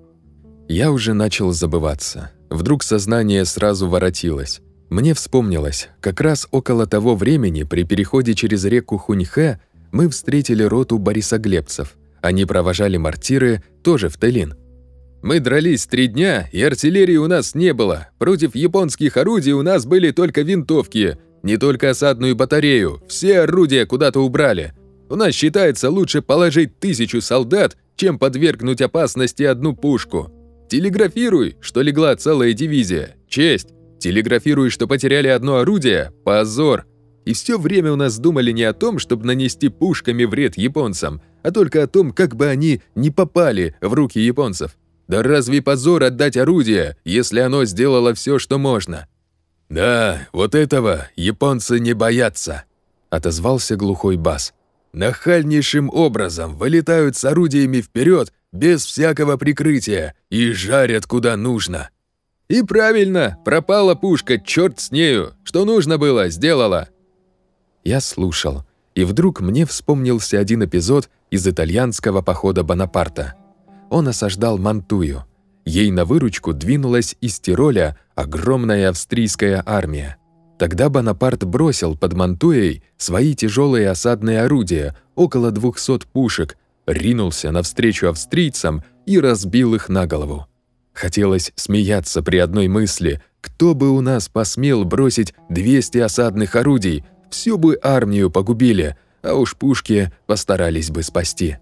Я уже начал забываться. Вдруг сознание сразу воротилось. Мне вспомнилось, как раз около того времени при переходе через реку Хуньхэ мы встретили роту борисоглебцев. Они провожали мортиры тоже в Телин. Мы дрались три дня, и артиллерии у нас не было. Против японских орудий у нас были только винтовки, не только осадную батарею. Все орудия куда-то убрали. У нас считается лучше положить тысячу солдат, чем подвергнуть опасности одну пушку. Телеграфируй, что легла целая дивизия. Честь. Телеграфируй, что потеряли одно орудие. Позор. И все время у нас думали не о том, чтобы нанести пушками вред японцам, а только о том, как бы они не попали в руки японцев. Да разве позор отдать орудие, если оно сделало все, что можно? «Да, вот этого японцы не боятся», — отозвался глухой бас. «Нахальнейшим образом вылетают с орудиями вперед без всякого прикрытия, и жарят куда нужно. И правильно, пропала пушка, черт с нею, что нужно было, сделала. Я слушал, и вдруг мне вспомнился один эпизод из итальянского похода Бонапарта. Он осаждал Мантую. Ей на выручку двинулась из Тироля огромная австрийская армия. Тогда Бонапарт бросил под Мантуей свои тяжелые осадные орудия, около 200 пушек, ринулся навстречу австрийцам и разбил их на голову. Хотелось смеяться при одной мысли, кто бы у нас посмел бросить 200 осадных орудий, всю бы армию погубили, а уж пушки постарались бы спасти.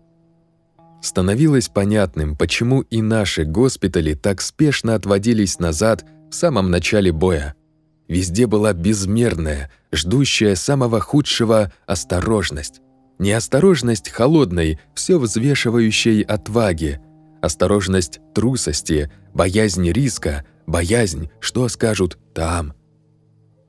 Становилось понятным, почему и наши госпитали так спешно отводились назад в самом начале боя. Везде была безмерная, ждущая самого худшего осторожность. Неосторожность холодной, все взвешивающей отваги, осторожность трусости, боязнь риска, боязнь, что скажут там.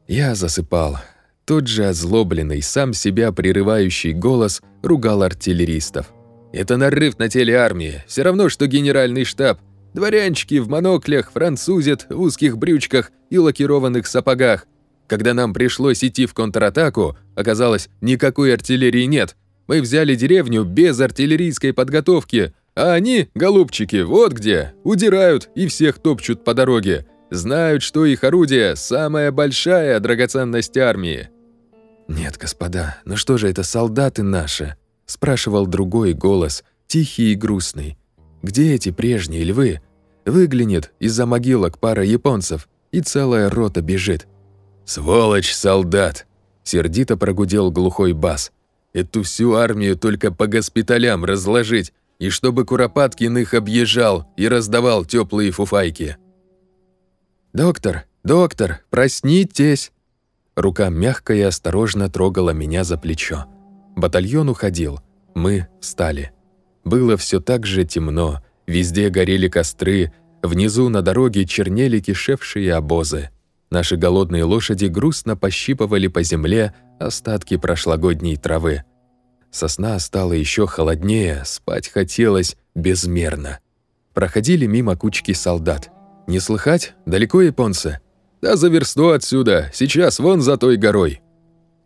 Я засыпал. Тот же озлобленный, сам себя прерывающий голос ругал артиллеристов. «Это нарыв на теле армии, все равно, что генеральный штаб. Дворянчики в моноклях французят в узких брючках и лакированных сапогах. Когда нам пришлось идти в контратаку, оказалось, никакой артиллерии нет. Мы взяли деревню без артиллерийской подготовки, а они, голубчики, вот где, удирают и всех топчут по дороге. Знают, что их орудие – самая большая драгоценность армии. «Нет, господа, ну что же это солдаты наши?» – спрашивал другой голос, тихий и грустный. «Где эти прежние львы?» Выглянет из-за могилок пара японцев, и целая рота бежит. «Сволочь, солдат!» – сердито прогудел глухой бас. «Эту всю армию только по госпиталям разложить, и чтобы Куропаткин их объезжал и раздавал теплые фуфайки». «Доктор, доктор, проснитесь!» Рука мягко и осторожно трогала меня за плечо. Батальон уходил. Мы встали. Было все так же темно, везде горели костры, внизу на дороге чернели кишевшие обозы. Наши голодные лошади грустно пощипывали по земле остатки прошлогодней травы. Сосна стала еще холоднее, спать хотелось безмерно. Проходили мимо кучки солдат. «Не слыхать? Далеко японцы?» «Да за версту отсюда, сейчас вон за той горой».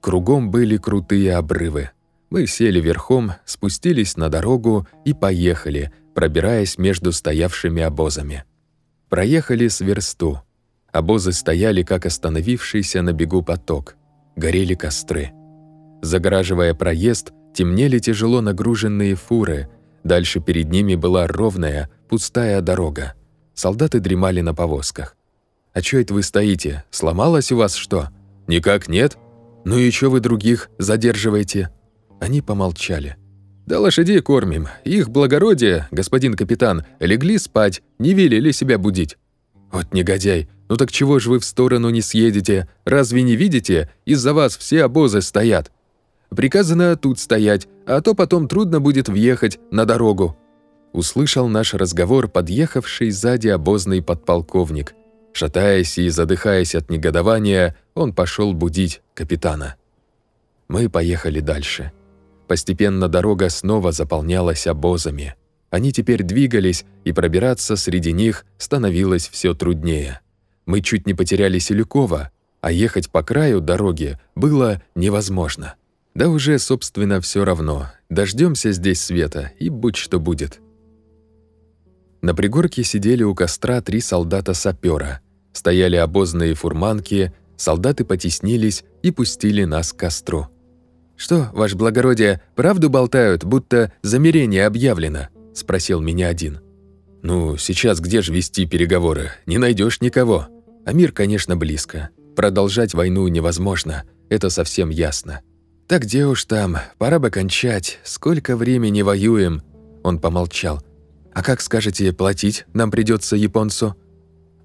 Кругом были крутые обрывы. Мы сели верхом, спустились на дорогу и поехали, пробираясь между стоявшими обозами. Проехали с версту. Обозы стояли, как остановившийся на бегу поток. Горели костры. Загораживая проезд, темнели тяжело нагруженные фуры. Дальше перед ними была ровная, пустая дорога. Солдаты дремали на повозках. «А чё это вы стоите? Сломалось у вас что?» «Никак нет. Ну и чё вы других задерживаете?» Они помолчали. «Да лошадей кормим. Их благородие, господин капитан, легли спать, не велели себя будить». «Вот негодяй, ну так чего ж вы в сторону не съедете? Разве не видите? Из-за вас все обозы стоят. Приказано тут стоять, а то потом трудно будет въехать на дорогу». Услышал наш разговор подъехавший сзади обозный подполковник. Шатаясь и задыхаясь от негодования, он пошел будить капитана. Мы поехали дальше. Постепенно дорога снова заполнялась обозами. Они теперь двигались, и пробираться среди них становилось все труднее. Мы чуть не потеряли Селюкова, а ехать по краю дороги было невозможно. Да уже, собственно, все равно. Дождемся здесь света, и будь что будет. На пригорке сидели у костра три солдата-сапёра. Стояли обозные фурманки, солдаты потеснились и пустили нас к костру. «Что, ваше благородие, правду болтают, будто замерение объявлено?» – спросил меня один. «Ну, сейчас где же вести переговоры? Не найдешь никого. А мир, конечно, близко. Продолжать войну невозможно, это совсем ясно. Так где уж там, пора бы кончать, сколько времени воюем?» Он помолчал. «А как скажете, платить нам придется японцу?»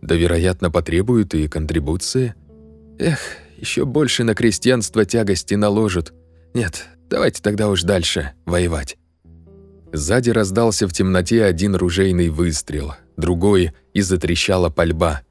«Да, вероятно, потребуют и контрибуции». «Эх, еще больше на крестьянство тягости наложат. Нет, давайте тогда уж дальше воевать». Сзади раздался в темноте один ружейный выстрел, другой, и затрещала пальба.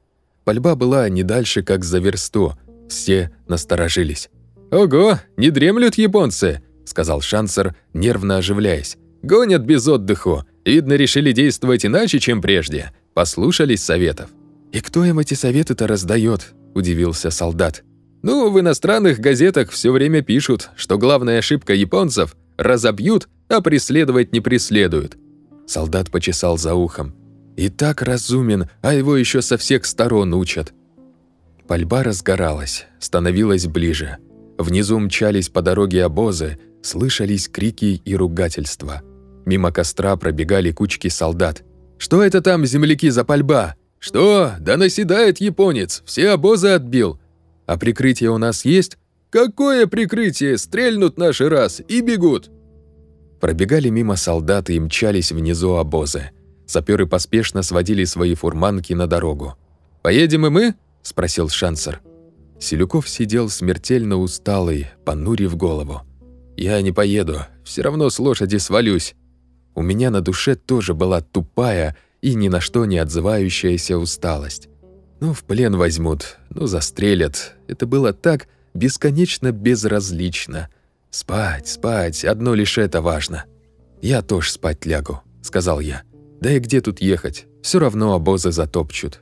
Пальба была не дальше, как за версту. Все насторожились. «Ого, не дремлют японцы!» – сказал Шансер, нервно оживляясь. «Гонят без отдыху. Видно, решили действовать иначе, чем прежде. Послушались советов». «И кто им эти советы-то раздает? удивился солдат. «Ну, в иностранных газетах все время пишут, что главная ошибка японцев – разобьют, а преследовать не преследуют». Солдат почесал за ухом. «И так разумен, а его еще со всех сторон учат». Пальба разгоралась, становилась ближе. Внизу мчались по дороге обозы, слышались крики и ругательства. Мимо костра пробегали кучки солдат. «Что это там, земляки, за пальба?» «Что? Да наседает японец, все обозы отбил». «А прикрытие у нас есть?» «Какое прикрытие? Стрельнут наши раз и бегут!» Пробегали мимо солдаты и мчались внизу обозы. Саперы поспешно сводили свои фурманки на дорогу. «Поедем и мы?» – спросил Шансер. Селюков сидел смертельно усталый, понурив голову. «Я не поеду, все равно с лошади свалюсь». У меня на душе тоже была тупая и ни на что не отзывающаяся усталость. Ну, в плен возьмут, ну, застрелят. Это было так бесконечно безразлично. Спать, спать, одно лишь это важно. «Я тоже спать лягу», — сказал я. «Да и где тут ехать? Все равно обозы затопчут».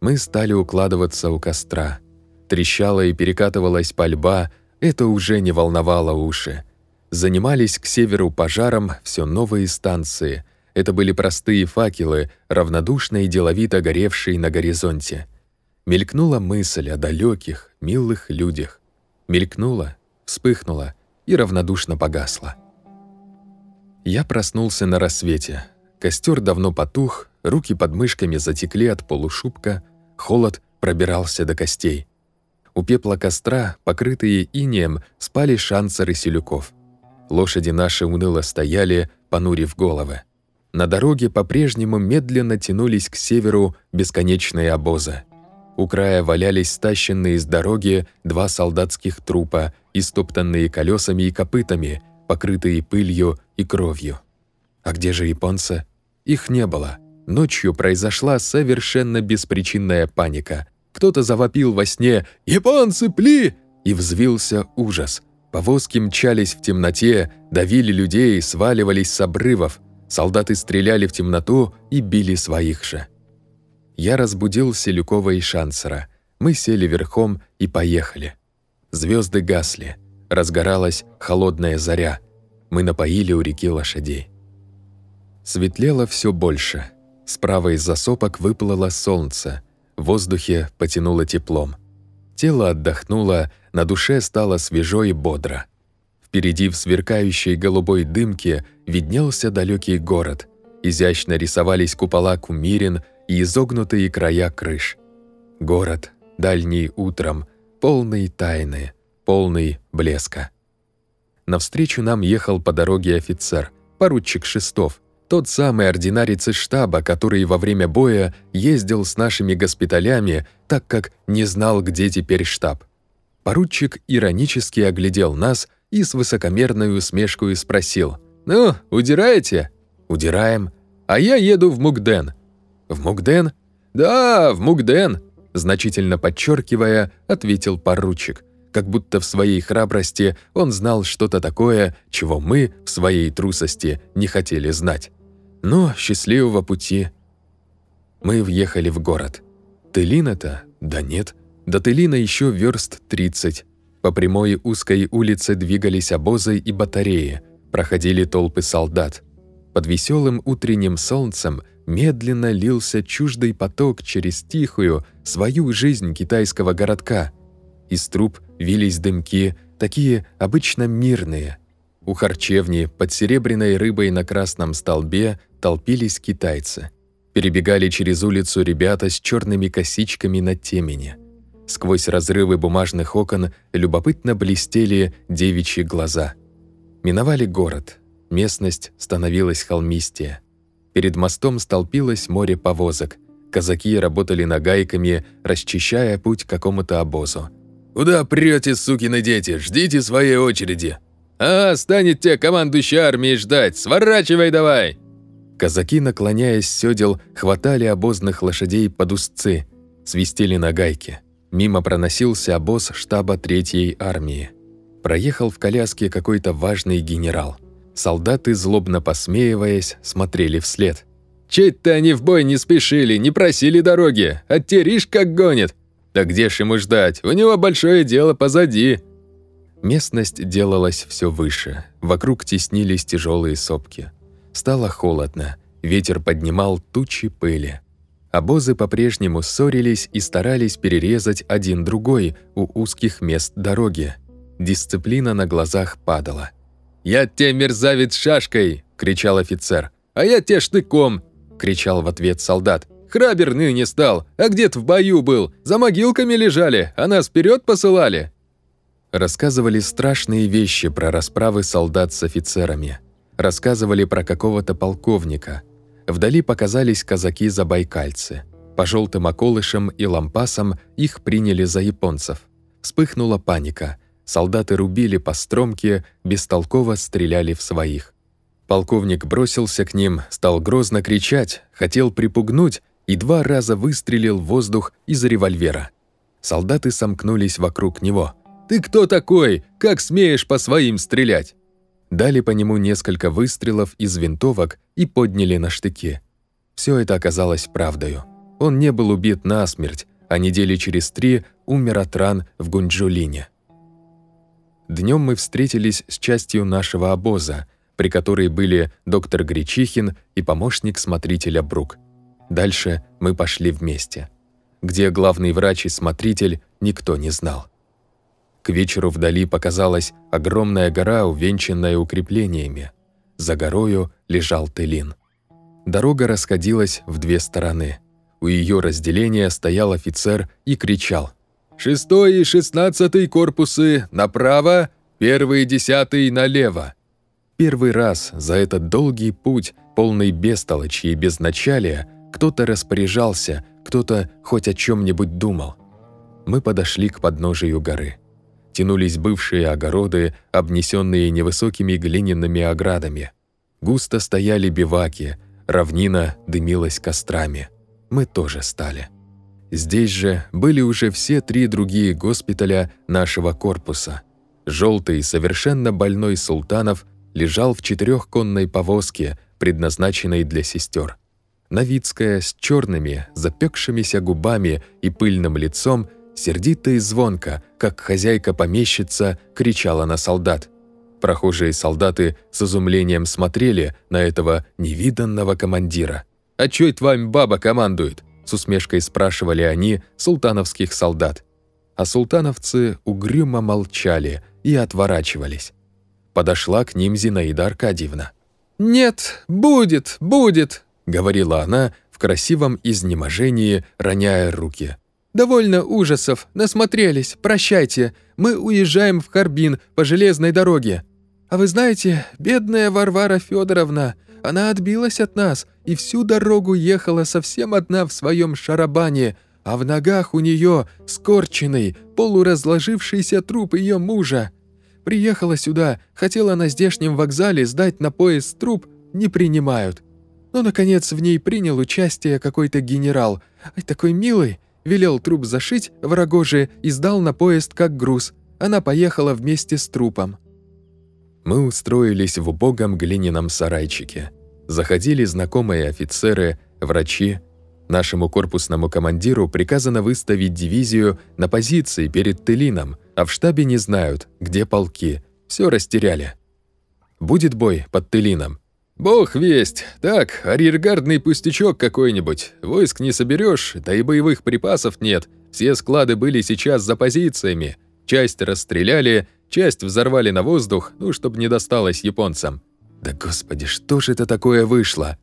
Мы стали укладываться у костра. Трещала и перекатывалась пальба, это уже не волновало уши. Занимались к северу пожаром все новые станции — это были простые факелы, равнодушно и деловито горевшие на горизонте. Мелькнула мысль о далеких, милых людях. Мелькнула, вспыхнула и равнодушно погасла. Я проснулся на рассвете. Костер давно потух, руки под мышками затекли от полушубка, холод пробирался до костей. У пепла костра, покрытые инеем, спали шансеры селюков. Лошади наши уныло стояли, понурив головы. На дороге по-прежнему медленно тянулись к северу бесконечные обозы. У края валялись стащенные с дороги два солдатских трупа, истоптанные колесами и копытами, покрытые пылью и кровью. А где же японцы? Их не было. Ночью произошла совершенно беспричинная паника. Кто-то завопил во сне «Японцы, пли!» и взвился ужас. Повозки мчались в темноте, давили людей, сваливались с обрывов. Солдаты стреляли в темноту и били своих же. Я разбудил Селюкова и Шансера. Мы сели верхом и поехали. Звезды гасли. Разгоралась холодная заря. Мы напоили у реки лошадей. Светлело все больше. Справа из засопок выплыло солнце. В воздухе потянуло теплом. Тело отдохнуло, на душе стало свежо и бодро. Впереди в сверкающей голубой дымке виднелся далекий город. Изящно рисовались купола кумирин и изогнутые края крыш. Город, дальний утром, полный тайны, полный блеска. Навстречу нам ехал по дороге офицер, поручик Шестов, тот самый ординарец из штаба, который во время боя ездил с нашими госпиталями, так как не знал, где теперь штаб. Поручик иронически оглядел нас и с высокомерной усмешкой спросил. «Ну, удираете?» «Удираем. А я еду в Мукден». «В Мукден?» «Да, в Мукден», значительно подчеркивая, ответил поручик. как будто в своей храбрости он знал что-то такое, чего мы в своей трусости не хотели знать. Но счастливого пути. Мы въехали в город. Тылин это? Да нет. До Тылина еще верст 30. По прямой узкой улице двигались обозы и батареи, проходили толпы солдат. Под веселым утренним солнцем медленно лился чуждый поток через тихую, свою жизнь китайского городка. Из труб вились дымки, такие обычно мирные. У харчевни под серебряной рыбой на красном столбе толпились китайцы. Перебегали через улицу ребята с черными косичками на темени. Сквозь разрывы бумажных окон любопытно блестели девичьи глаза. Миновали город. Местность становилась холмистее. Перед мостом столпилось море повозок. Казаки работали нагайками, расчищая путь к какому-то обозу. «Куда прете, сукины дети? Ждите своей очереди!» «А, станет тебе командующий армией ждать! Сворачивай давай!» Казаки, наклоняясь с сёдел, хватали обозных лошадей под узцы, свистели на гайке. Мимо проносился обоз штаба Третьей армии. Проехал в коляске какой-то важный генерал. Солдаты, злобно посмеиваясь, смотрели вслед. «Чуть-то они в бой не спешили, не просили дороги, а теришь как гонит. Да где ж ему ждать, у него большое дело позади». Местность делалась все выше, вокруг теснились тяжелые сопки. Стало холодно, ветер поднимал тучи пыли. Обозы по-прежнему ссорились и старались перерезать один другой у узких мест дороги. Дисциплина на глазах падала. «Я те мерзавец шашкой!» – кричал офицер. «А я те штыком!» – кричал в ответ солдат. «Храбер ныне стал, а где-то в бою был, за могилками лежали, а нас вперед посылали!» Рассказывали страшные вещи про расправы солдат с офицерами. Рассказывали про какого-то полковника – Вдали показались казаки-забайкальцы. По желтым околышам и лампасам их приняли за японцев. Вспыхнула паника. Солдаты рубили по стромке, бестолково стреляли в своих. Полковник бросился к ним, стал грозно кричать, хотел припугнуть и два раза выстрелил в воздух из револьвера. Солдаты сомкнулись вокруг него. «Ты кто такой? Как смеешь по своим стрелять?» Дали по нему несколько выстрелов из винтовок и подняли на штыки. Все это оказалось правдою. Он не был убит насмерть, а недели через три умер от ран в Гунджулине. Днем мы встретились с частью нашего обоза, при которой были доктор Гречихин и помощник смотрителя Брук. Дальше мы пошли вместе. Где главный врач и смотритель, никто не знал. К вечеру вдали показалась огромная гора, увенчанная укреплениями. За горою лежал Телин. Дорога расходилась в две стороны. У ее разделения стоял офицер и кричал. «Шестой и шестнадцатый корпусы направо, первый и десятый налево». Первый раз за этот долгий путь, полный бестолочи и безначалия, кто-то распоряжался, кто-то хоть о чем-нибудь думал. Мы подошли к подножию горы тянулись бывшие огороды, обнесенные невысокими глиняными оградами. Густо стояли биваки, равнина дымилась кострами. Мы тоже стали. Здесь же были уже все три другие госпиталя нашего корпуса. Желтый, совершенно больной Султанов лежал в четырехконной повозке, предназначенной для сестер. Новицкая с черными, запекшимися губами и пыльным лицом Сердито и звонко, как хозяйка-помещица, кричала на солдат. Прохожие солдаты с изумлением смотрели на этого невиданного командира. «А чё это вами баба командует?» С усмешкой спрашивали они султановских солдат. А султановцы угрюмо молчали и отворачивались. Подошла к ним Зинаида Аркадьевна. «Нет, будет, будет», — говорила она в красивом изнеможении, роняя руки. «Довольно ужасов, насмотрелись, прощайте. Мы уезжаем в Харбин по железной дороге. А вы знаете, бедная Варвара Федоровна, она отбилась от нас и всю дорогу ехала совсем одна в своем шарабане, а в ногах у нее скорченный, полуразложившийся труп ее мужа. Приехала сюда, хотела на здешнем вокзале сдать на поезд труп, не принимают. Но, наконец, в ней принял участие какой-то генерал, такой милый, велел труп зашить в рогоже и сдал на поезд как груз, Она поехала вместе с трупом». Мы устроились в убогом глиняном сарайчике. Заходили знакомые офицеры, врачи. Нашему корпусному командиру приказано выставить дивизию на позиции перед Телином, а в штабе не знают, где полки. Все растеряли. Будет бой под Телином. «Бог весть! Так, арьергардный пустячок какой-нибудь. Войск не соберешь, да и боевых припасов нет. Все склады были сейчас за позициями. Часть расстреляли, часть взорвали на воздух, ну, чтобы не досталось японцам. Да господи, что же это такое вышло?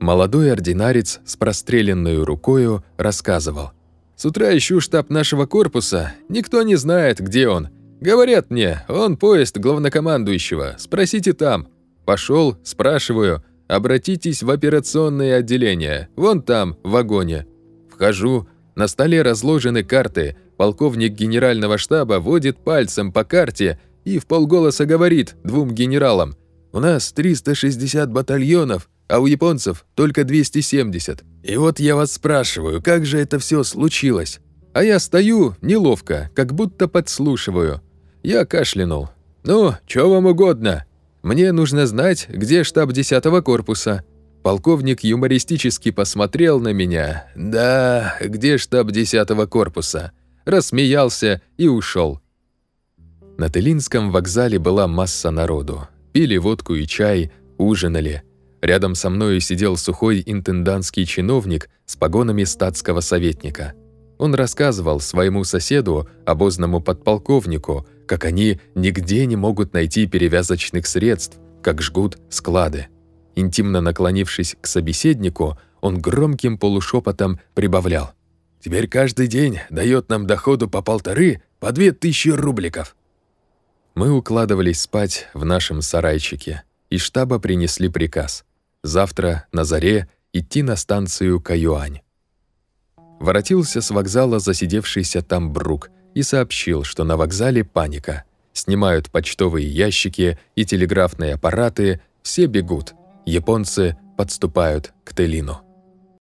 Молодой ординарец с простреленной рукою рассказывал. «С утра ищу штаб нашего корпуса. Никто не знает, где он. Говорят мне, он поезд главнокомандующего. Спросите там. Пошел, спрашиваю. Обратитесь в операционное отделение. Вон там, в вагоне. Вхожу. На столе разложены карты. Полковник генерального штаба водит пальцем по карте и в полголоса говорит двум генералам. «У нас 360 батальонов, а у японцев только 270. И вот я вас спрашиваю, как же это все случилось?» А я стою, неловко, как будто подслушиваю. Я кашлянул. «Ну, что вам угодно? Мне нужно знать, где штаб 10-го корпуса». Полковник юмористически посмотрел на меня. «Да, где штаб 10-го корпуса?» рассмеялся и ушел. На Телинском вокзале была масса народу. Пили водку и чай, ужинали. Рядом со мной сидел сухой интендантский чиновник с погонами статского советника. Он рассказывал своему соседу, обозному подполковнику, как они нигде не могут найти перевязочных средств, как жгут склады. Интимно наклонившись к собеседнику, он громким полушепотом прибавлял. Теперь каждый день дает нам доходу по полторы, по две тысячи рубликов. Мы укладывались спать в нашем сарайчике. Из штаба принесли приказ. Завтра на заре идти на станцию Каюань. Воротился с вокзала засидевшийся там Брук и сообщил, что на вокзале паника. Снимают почтовые ящики и телеграфные аппараты, все бегут. Японцы подступают к Телину.